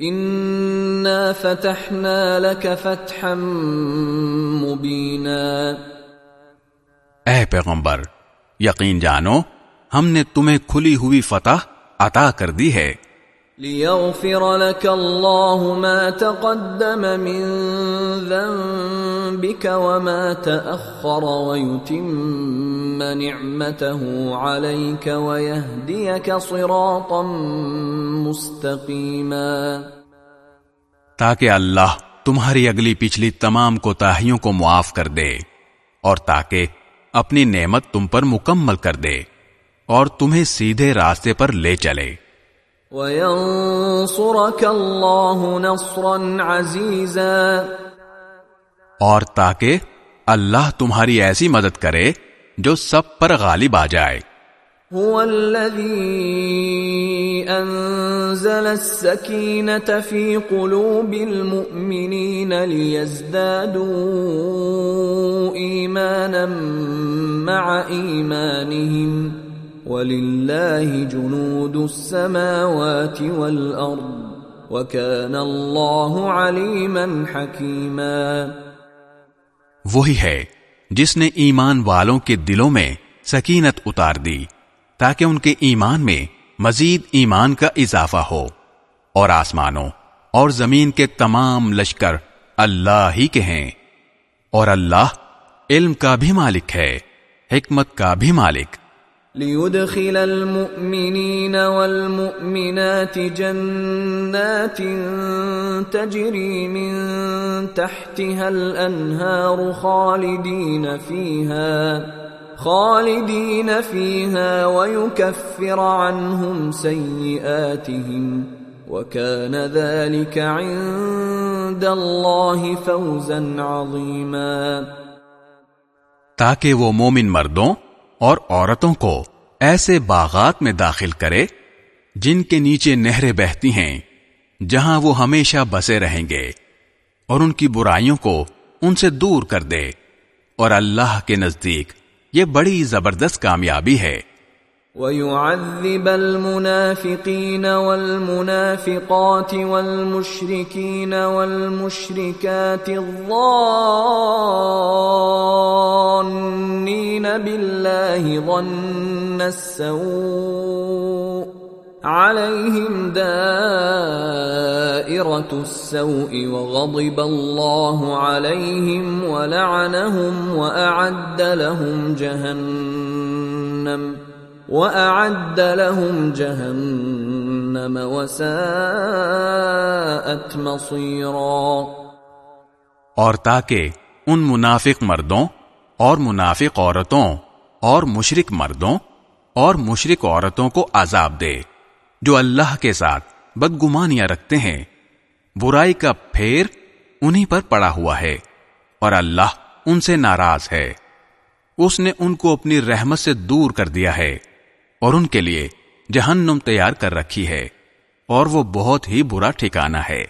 انا فتحنا لك فتحا مبینا اے پیغمبر یقین جانو ہم نے تمہیں کھلی ہوئی فتح عطا کر دی ہے۔ ليغفر لك الله ما تقدم من ذنبك وما تأخر ويتم نعمته عليك ويهديك صراطا مستقيما۔ تاکہ اللہ تمہاری اگلی پچھلی تمام کوتاہیوں کو معاف کر دے اور تاکہ اپنی نعمت تم پر مکمل کر دے اور تمہیں سیدھے راستے پر لے چلے۔ وَيَنصُرَكَ اللَّهُ نَصْرًا عَزِيزًا۔ اور تاکہ اللہ تمہاری ایسی مدد کرے جو سب پر غالب آ جائے۔ هو الذي أنزل السكينة في قلوب المؤمنين ليزدادوا إيمانا مع إيمانهم وَلِلَّهِ جُنُودُ السَّمَاوَاتِ وَالْأَرْضِ وَكَانَ اللَّهُ عَلِيمًا حَكِيمًا وہی ہے جس نے ایمان والوں کے دلوں میں سکینت اتار دی۔ تاکہ ان کے ایمان میں مزید ایمان کا اضافہ ہو۔ اور آسمانوں اور زمین کے تمام لشکر اللہ ہی کے ہیں۔ اور اللہ علم کا بھی مالک ہے، حکمت کا بھی مالک۔ ليدخل المؤمنين والمؤمنات جنات تجري من تحتها الأنهار خالدين فيها۔ خالدين فيها ويكفر عنهم سيئاتهم وكان ذلك عند الله فوزا عظيما تاکہ وہ مومن مردوں اور عورتوں کو ایسے باغات میں داخل کرے جن کے نیچے نہریں بہتی ہیں، جہاں وہ ہمیشہ بسے رہیں گے، اور ان کی برائیوں کو ان سے دور کر دے، اور اللہ کے نزدیک یہ بڑی زبردست کامیابی ہے۔ وَيُعَذِّبَ الْمُنَافِقِينَ وَالْمُنَافِقَاتِ وَالْمُشْرِكِينَ وَالْمُشْرِكَاتِ الظَّانِّينَ بِاللَّهِ ظَنَّ السَّوْءِ عليهم دائرة السوء وغضب الله عليهم ولعنهم وأعد لهم جهنم وَأَعَدَّ لَهُمْ جَهَنَّمَ وَسَاءَتْ مَصِيرًا اور تاکہ ان منافق مردوں اور منافق عورتوں اور مشرک مردوں اور مشرک عورتوں کو عذاب دے۔ جو اللہ کے ساتھ بدگمانیاں رکھتے ہیں برائی کا پھیر انہی پر پڑا ہوا ہے اور اللہ ان سے ناراض ہے۔ اس نے ان کو اپنی رحمت سے دور کر دیا ہے اور ان کے لیے جہنم تیار کر رکھی ہے اور وہ بہت ہی برا ٹھکانہ ہے۔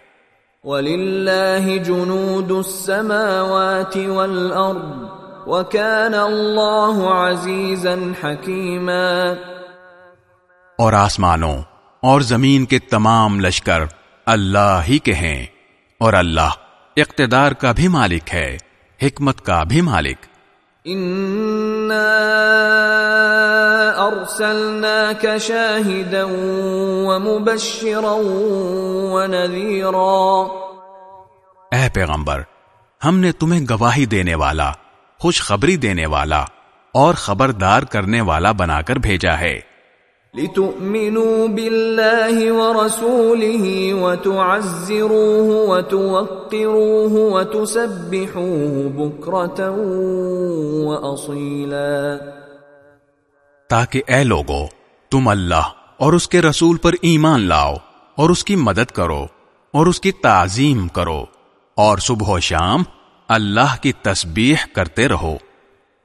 وَلِلَّهِ جُنُودُ السَّمَاوَاتِ وَالْأَرْضِ وَكَانَ اللَّهُ عَزِيزًا حَكِيمًا۔ اور آسمانوں اور زمین کے تمام لشکر اللہ ہی کے ہیں اور اللہ اقتدار کا بھی مالک ہے حکمت کا بھی مالک۔ ارسلناك شاهدا ومبشرا ونذيرا۔ اے پیغمبر ہم نے تمہیں گواہی دینے والا خوشخبری دینے والا اور خبردار کرنے والا بنا کر بھیجا ہے۔ لتؤمنوا بالله ورسوله وتعزروه وتوقروه وتسبحوه بكرة وأصيلا. تاکہ اے لوگو، تم اللہ اور اس کے رسول پر ایمان لاؤ اور اس کی مدد کرو اور اس کی تعظیم کرو اور صبح و شام اللہ کی تسبیح کرتے رہو۔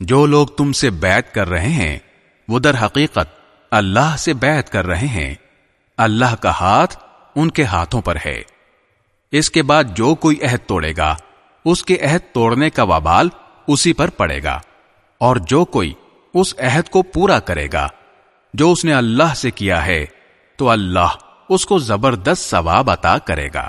جو لوگ تم سے بیعت کر رہے ہیں، وہ در حقیقت اللہ سے بیعت کر رہے ہیں۔ اللہ کا ہاتھ ان کے ہاتھوں پر ہے۔ اس کے بعد جو کوئی عہد توڑے گا، اس کے عہد توڑنے کا وبال اسی پر پڑے گا۔ اور جو کوئی اس عہد کو پورا کرے گا، جو اس نے اللہ سے کیا ہے، تو اللہ اس کو زبردست ثواب عطا کرے گا۔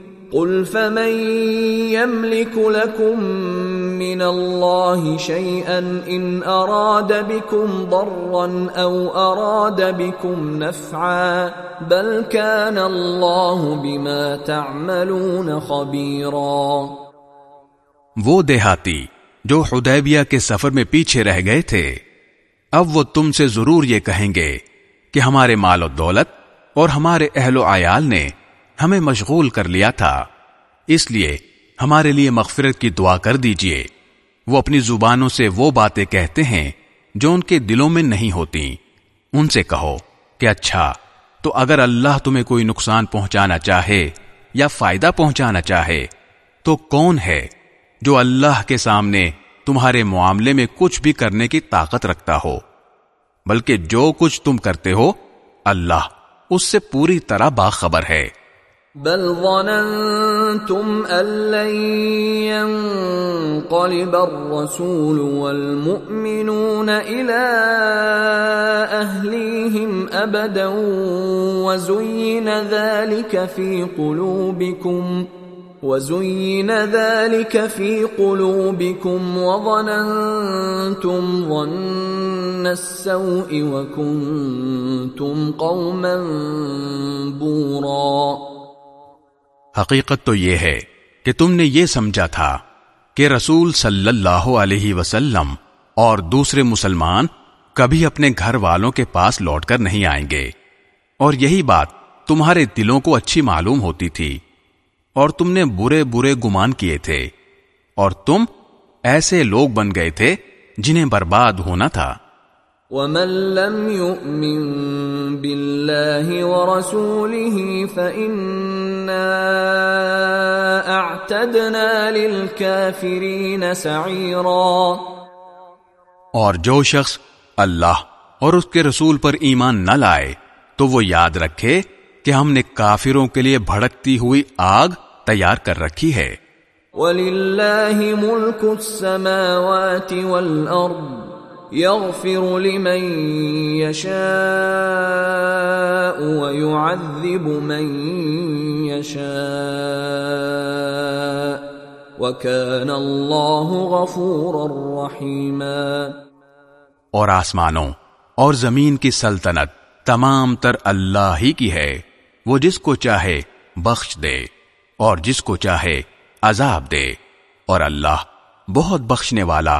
قل فمن يملك لكم من الله شيئا ان اراد بكم ضرا او اراد بكم نفعا بل كان الله بما تعملون خبيرا وہ دیہاتی جو حدیبیہ کے سفر میں پیچھے رہ گئے تھے، اب وہ تم سے ضرور یہ کہیں گے کہ ہمارے مال و دولت اور ہمارے اہل و عیال نے ہمیں مشغول کر لیا تھا۔ اس لیے ہمارے لیے مغفرت کی دعا کر دیجیے۔ وہ اپنی زبانوں سے وہ باتیں کہتے ہیں جو ان کے دلوں میں نہیں ہوتی۔ ان سے کہو کہ اچھا تو اگر اللہ تمہیں کوئی نقصان پہنچانا چاہے یا فائدہ پہنچانا چاہے، تو کون ہے جو اللہ کے سامنے تمہارے معاملے میں کچھ بھی کرنے کی طاقت رکھتا ہو؟ بلکہ جو کچھ تم کرتے ہو، اللہ اس سے پوری طرح باخبر ہے۔ بل ظننتم أن لن ينقلب الرسول والمؤمنون إلى أهليهم أبدا وزين ذلك في قلوبكم، وزين ذلك في قلوبكم، وظننتم ظن السوء وكنتم قوما بورا. حقیقت تو یہ ہے کہ تم نے یہ سمجھا تھا کہ رسول صلی اللہ علیہ وسلم اور دوسرے مسلمان کبھی اپنے گھر والوں کے پاس لوٹ کر نہیں آئیں گے۔ اور یہی بات تمہارے دلوں کو اچھی معلوم ہوتی تھی۔ اور تم نے برے برے گمان کیے تھے۔ اور تم ایسے لوگ بن گئے تھے جنہیں برباد ہونا تھا۔ ومن لم يؤمن بالله ورسوله فإنا اعتدنا للكافرين سعيرا اور جو شخص اللہ اور اس کے رسول پر ایمان نہ لائے تو وہ یاد رکھے کہ ہم نے کافروں کے لیے بھڑکتی ہوئی آگ تیار کر رکھی ہے۔ وَلِلَّهِ مُلْكُ السَّمَاوَاتِ وَالْأَرْضِ يغفر لمن يشاء ويعذب من يشاء وكان الله غفورا رحيما اور آسمانوں اور زمین کی سلطنت تمام تر اللہ ہی کی ہے۔ وہ جس کو چاہے بخش دے اور جس کو چاہے عذاب دے۔ اور اللہ بہت بخشنے والا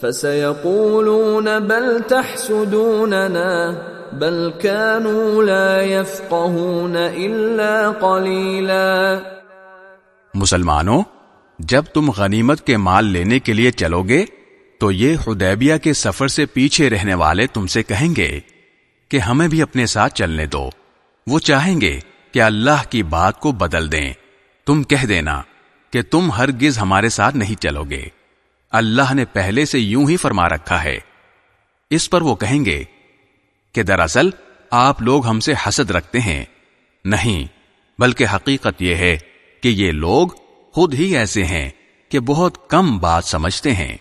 فسيقولون بل تحسدوننا بل كانوا لا يفقهون الا قليلا مسلمانوں، جب تم غنیمت کے مال لینے کے لیے چلو گے، تو یہ حدیبیہ کے سفر سے پیچھے رہنے والے تم سے کہیں گے کہ ہمیں بھی اپنے ساتھ چلنے دو۔ وہ چاہیں گے کہ اللہ کی بات کو بدل دیں۔ تم کہہ دینا کہ تم ہرگز ہمارے ساتھ نہیں چلو گے۔ اللہ نے پہلے سے یوں ہی فرما رکھا ہے۔ اس پر وہ کہیں گے کہ دراصل آپ لوگ ہم سے حسد رکھتے ہیں۔ نہیں، بلکہ حقیقت یہ ہے کہ یہ لوگ خود ہی ایسے ہیں کہ بہت کم بات سمجھتے ہیں۔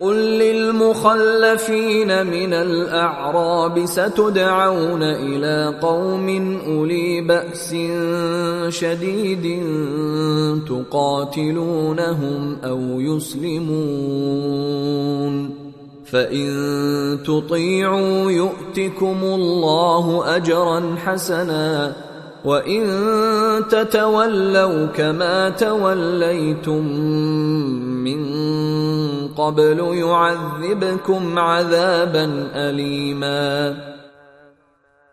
قل للمخلفين من الأعراب ستدعون إلى قوم أولي بأس شديد تقاتلونهم أو يسلمون فإن تطيعوا يؤتكم الله أجرا حسنا وَإِن تَتَوَلَّوْا كَمَا تَوَلَّيْتُم مِّن قَبْلُ يُعَذِّبْكُمْ عَذَابًا أَلِيمًا.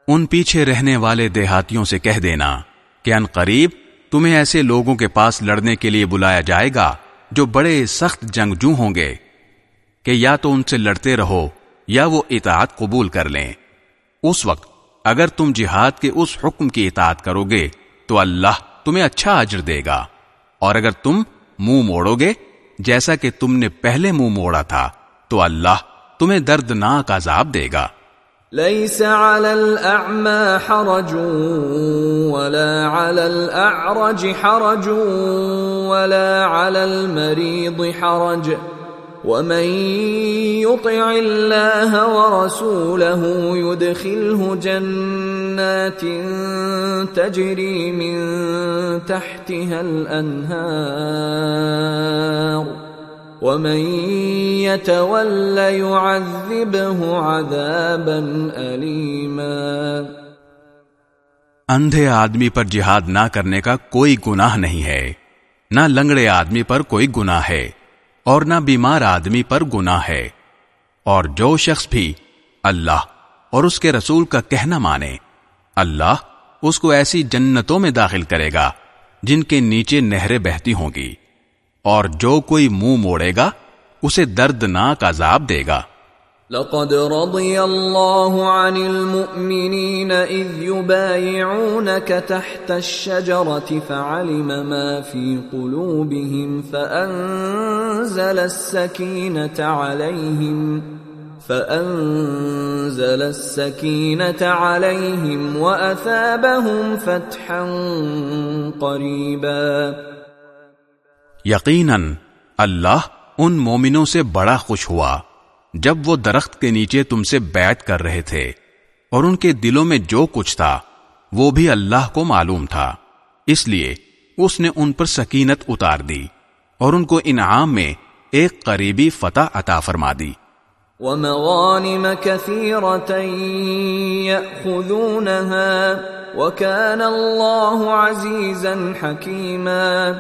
ان پیچھے رہنے والے دیہاتیوں سے کہہ دینا کہ ان قریب تمہیں ایسے لوگوں کے پاس لڑنے کے لیے بلایا جائے گا جو بڑے سخت جنگجو ہوں گے کہ یا تو ان سے لڑتے رہو یا وہ اطاعت قبول کر لیں۔ اس وقت اگر تم جہاد کے اس حکم کی اطاعت کرو گے تو اللہ تمہیں اچھا اجر دے گا اور اگر تم منہ مو موڑو گے جیسا کہ تم نے پہلے منہ مو موڑا تھا، تو اللہ تمہیں دردناک عذاب دے گا۔ ليس على الأعمى حرج ولا على الأعرج حرج ولا على المريض حرج ومن يطع الله ورسوله يدخله جنات تجري من تحتها الانهار ومن يتول يعذبه عذابا اليما اندھے آدمی پر جہاد نہ کرنے کا کوئی گناہ نہیں ہے۔ نہ لنگڑے آدمی پر کوئی گناہ ہے۔ اور نہ بیمار آدمی پر گنا ہے۔ اور جو شخص بھی اللہ اور اس کے رسول کا کہنا مانے، اللہ اس کو ایسی جنتوں میں داخل کرے گا جن کے نیچے نہریں بہتی ہوں گی، اور جو کوئی منہ مو موڑے گا، اسے دردناک عذاب دے گا۔ لقد رضي الله عن المؤمنين إذ يبايعونك تحت الشجرة فعلم ما في قلوبهم فأنزل السكينة عليهم فأنزل السكينة عليهم وأثابهم فتحا قريبا يقينا الله ان مومنوں سے بڑا خوش ہوا۔ جب وہ درخت کے نیچے تم سے بیعت کر رہے تھے اور ان کے دلوں میں جو کچھ تھا وہ بھی اللہ کو معلوم تھا۔ اس لیے اس نے ان پر سکینت اتار دی اور ان کو انعام میں ایک قریبی فتح عطا فرما دی۔ وَمَغَانِمَ كَثِيرَةً يَأْخُذُونَهَا وَكَانَ اللَّهُ عَزِيزًا حَكِيمًا۔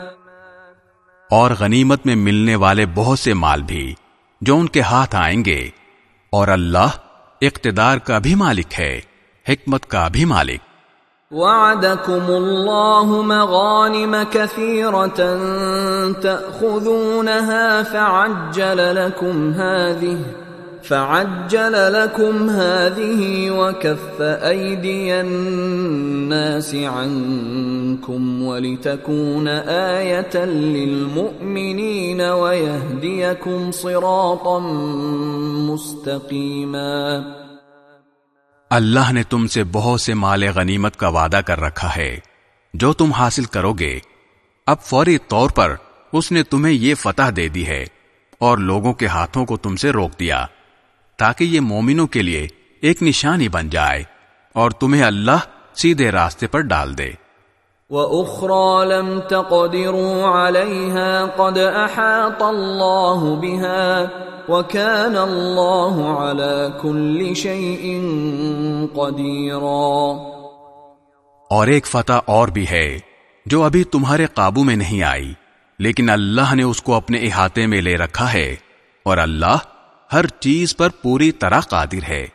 اور غنیمت میں ملنے والے بہت سے مال بھی۔ جو ان کے ہاتھ آئیں گے۔ اور اللہ اقتدار کا بھی مالک ہے، حکمت کا بھی مالک۔ وعدكم الله مغانم كثيرة تأخذونها فعجل لكم هذه فعجل لكم هذه وكف أيدي الناس عنكم ولتكون آية للمؤمنين ويهديكم صراطا مستقيما اللہ نے تم سے بہت سے مال غنیمت کا وعدہ کر رکھا ہے، جو تم حاصل کرو گے اب فوری طور پر اس نے تمہیں یہ فتح دے دی ہے اور لوگوں کے ہاتھوں کو تم سے روک دیا۔ تاکہ یہ مومنوں کے لیے ایک نشانی بن جائے اور تمہیں اللہ سیدھے راستے پر ڈال دے۔ وَأُخْرَى لَمْ تَقْدِرُوا عَلَيْهَا قَدْ أَحَاطَ اللَّهُ بِهَا وَكَانَ اللَّهُ عَلَى كُلِّ شَيْءٍ قَدِيرًا۔ اور ایک فتح اور بھی ہے جو ابھی تمہارے قابو میں نہیں آئی لیکن اللہ نے اس کو اپنے احاطے میں لے رکھا ہے اور اللہ ہر چیز پر پوری طرح قادر ہے۔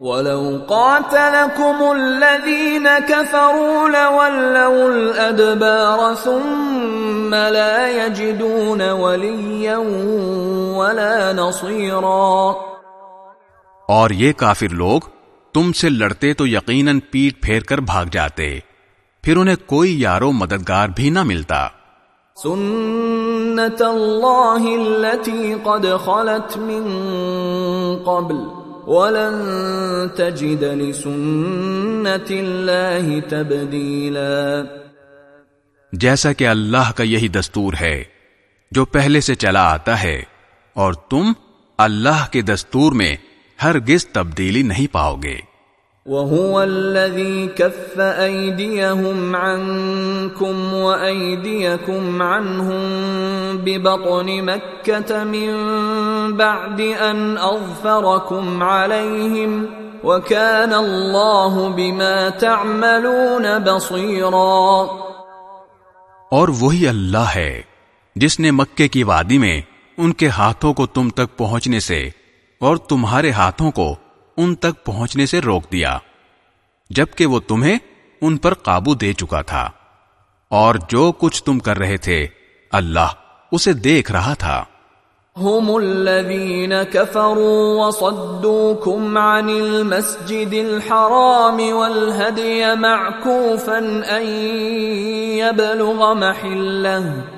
وَلَوْ قَاتَلَكُمُ الَّذِينَ كَفَرُوا لَوَلَّوُ الْأَدْبَارَ ثُمَّ لَا يَجِدُونَ وَلِيًّا وَلَا نَصِيرًا۔ اور یہ کافر لوگ تم سے لڑتے تو یقیناً پیٹ پھیر کر بھاگ جاتے پھر انہیں کوئی یارو مددگار بھی نہ ملتا۔ سنت اللہ التي قد خلت من قبل ولن تجد لسنت اللہ تبدیلا۔ جیسا کہ اللہ کا یہی دستور ہے، جو پہلے سے چلا آتا ہے، اور تم اللہ کے دستور میں ہرگز تبدیلی نہیں پاؤ گے۔ وهو الذي كف أيديهم عنكم وأيديكم عنهم ببطن مكة من بعد أن أظفركم عليهم وكان الله بما تعملون بصيرا اور وہی اللہ ہے جس نے مکے کی وادی میں ان کے ہاتھوں کو تم تک پہنچنے سے اور تمہارے ہاتھوں کو ان تک پہنچنے سے روک دیا، جبکہ وہ تمہیں ان پر قابو دے چکا تھا۔ اور جو کچھ تم کر رہے تھے، اللہ اسے دیکھ رہا تھا۔ هم الذين كفروا وصدوكم عن المسجد الحرام والهدي معكوفا أن يبلغ محله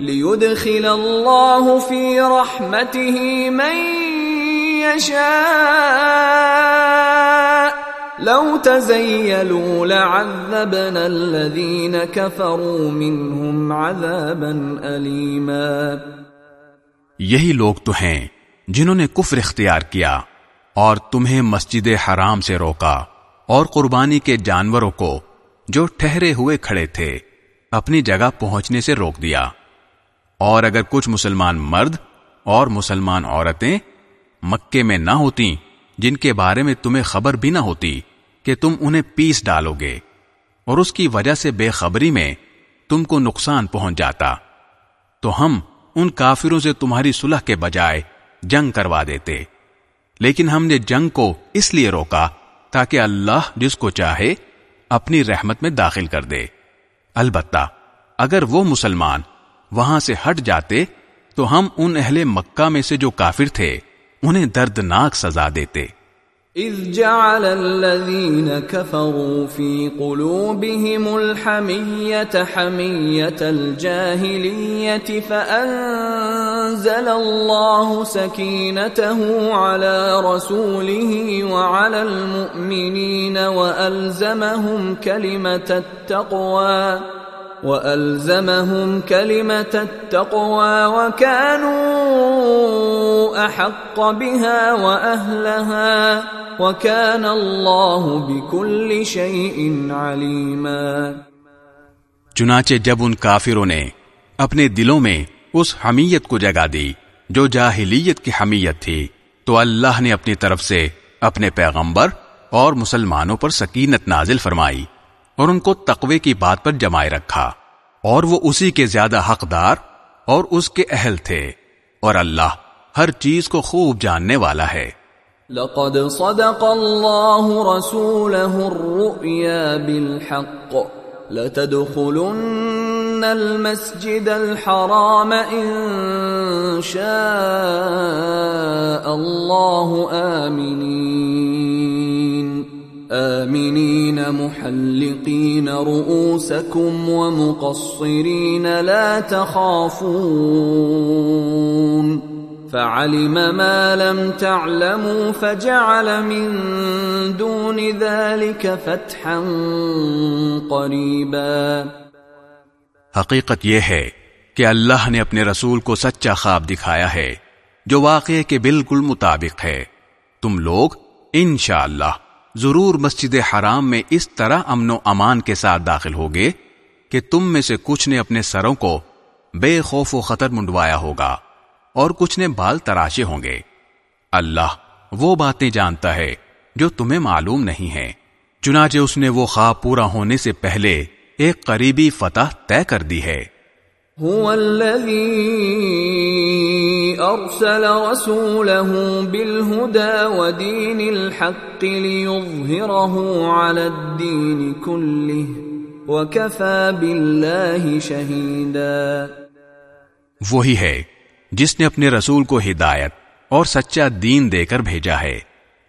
ليدخل الله في رحمته من يشاء. لو تزيلوا لعذبنا الذين كفروا منهم عذابا أليما. یہی لوگ تو ہیں جنہوں نے کفر اختیار کیا اور تمہیں مسجد حرام سے روکا اور قربانی کے جانوروں کو جو ٹھہرے ہوئے کھڑے تھے اپنی جگہ پہنچنے سے روک دیا۔ اور اگر کچھ مسلمان مرد اور مسلمان عورتیں مکے میں نہ ہوتی جن کے بارے میں تمہیں خبر بھی نہ ہوتی کہ تم انہیں پیس ڈالو گے، اور اس کی وجہ سے بے خبری میں تم کو نقصان پہنچ جاتا، تو ہم ان کافروں سے تمہاری صلح کے بجائے جنگ کروا دیتے۔ لیکن ہم نے جنگ کو اس لیے روکا تاکہ اللہ جس کو چاہے اپنی رحمت میں داخل کر دے۔ البتہ اگر وہ مسلمان وہاں سے ہٹ جاتے تو ہم ان اہل مکہ میں سے جو کافر تھے، انہیں دردناک سزا دیتے۔ إذ جعل الذين كفروا في قلوبهم الحمية حمية الجاهلية فأنزل الله سكينته على رسوله وعلى المؤمنين وألزمهم كلمة التقوى وَأَلْزَمَهُمْ كَلِمَةَ التَّقْوَى وَكَانُوا أَحَقَّ بِهَا وَأَهْلَهَا وَكَانَ اللَّهُ بِكُلِّ شَيْءٍ عَلِيمًا۔ چنانچہ جب ان کافروں نے اپنے دلوں میں اس حمیت کو جگا دی جو جاہلیت کی حمیت تھی، تو اللہ نے اپنی طرف سے اپنے پیغمبر اور مسلمانوں پر سکینت نازل فرمائی۔ اور ان کو تقوی کی بات پر جمائے رکھا۔ اور وہ اسی کے زیادہ حقدار اور اس کے اہل تھے۔ اور اللہ ہر چیز کو خوب جاننے والا ہے۔ لقد صدق الله رسوله الرؤيا بالحق۔ لتدخلن المسجد الحرام إن شاء الله آمنين آمنين محلقين رؤوسكم ومقصرين لا تخافون فعلم ما لم تعلموا فجعل من دون ذلك فتحا قريبا حقیقت یہ ہے کہ اللہ نے اپنے رسول کو سچا خواب دکھایا ہے، جو واقعے کے بالکل مطابق ہے۔ تم لوگ، انشاءاللہ۔ اللہ ضرور مسجد حرام میں اس طرح امن و امان کے ساتھ داخل ہوگے کہ تم میں سے کچھ نے اپنے سروں کو بے خوف و خطر منڈوایا ہوگا اور کچھ نے بال تراشے ہوں گے۔ اللہ وہ باتیں جانتا ہے جو تمہیں معلوم نہیں ہے چنانچہ اس نے وہ خواب پورا ہونے سے پہلے ایک قریبی فتح طے کر دی ہے۔ هو الذي ارسل رسوله بالهدى ودين الحق ليظهره على الدين كله وكفى بالله شهيدا۔ وہی ہے جس نے اپنے رسول کو ہدایت اور سچا دین دے کر بھیجا ہے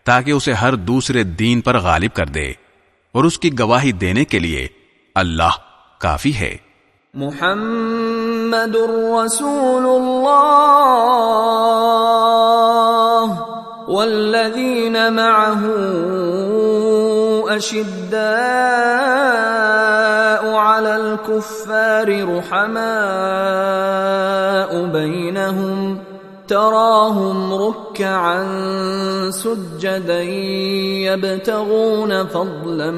تاکہ اسے ہر دوسرے دین پر غالب کر دے اور اس کی گواہی دینے کے لیے اللہ کافی ہے۔ محمد محمد رسول اللہ والذین معه اشداء على الكفار رحماء بينهم تراهم ركعا سجدا يبتغون فضلا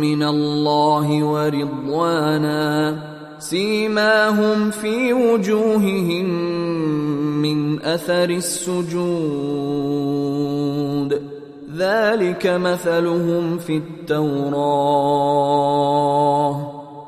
من الله ورضوانا سيماهم في وجوههم من اثر السجود ذلك مثلهم في التوراه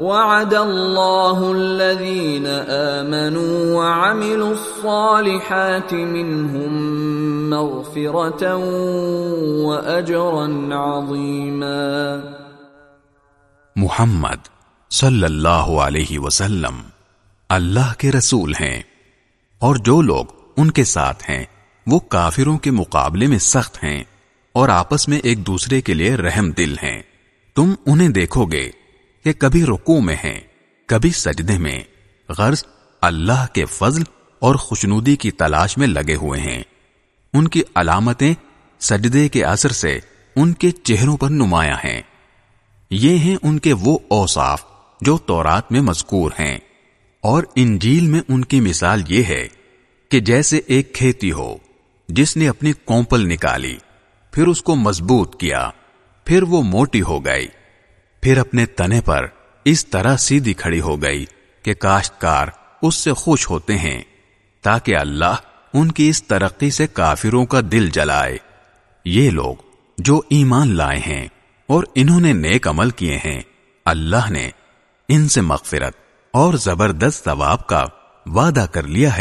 وعد الله الذين آمنوا وعملوا الصالحات منهم مغفرة وأجرا عظيما. محمد صلی اللہ علیہ وسلم اللہ کے رسول ہیں اور جو لوگ ان کے ساتھ ہیں وہ کافروں کے مقابلے میں سخت ہیں اور آپس میں ایک دوسرے کے لیے رحم دل ہیں۔ تم انہیں دیکھو گے کہ کبھی رکو میں ہیں، کبھی سجدے میں، غرض اللہ کے فضل اور خوشنودی کی تلاش میں لگے ہوئے ہیں۔ ان کی علامتیں سجدے کے اثر سے ان کے چہروں پر نمایاں ہیں۔ یہ ہیں ان کے وہ اوصاف جو تورات میں مذکور ہیں۔ اور انجیل میں ان کی مثال یہ ہے کہ جیسے ایک کھیتی ہو، جس نے اپنی کومپل نکالی، پھر اس کو مضبوط کیا، پھر وہ موٹی ہو گئی۔ پھر اپنے تنے پر اس طرح سیدھی کھڑی ہو گئی کہ کاشتکار اس سے خوش ہوتے ہیں تاکہ اللہ ان کی اس ترقی سے کافروں کا دل جلائے۔ یہ لوگ جو ایمان لائے ہیں اور انہوں نے نیک عمل کیے ہیں، اللہ نے ان سے مغفرت اور زبردست ثواب کا وعدہ کر لیا ہے۔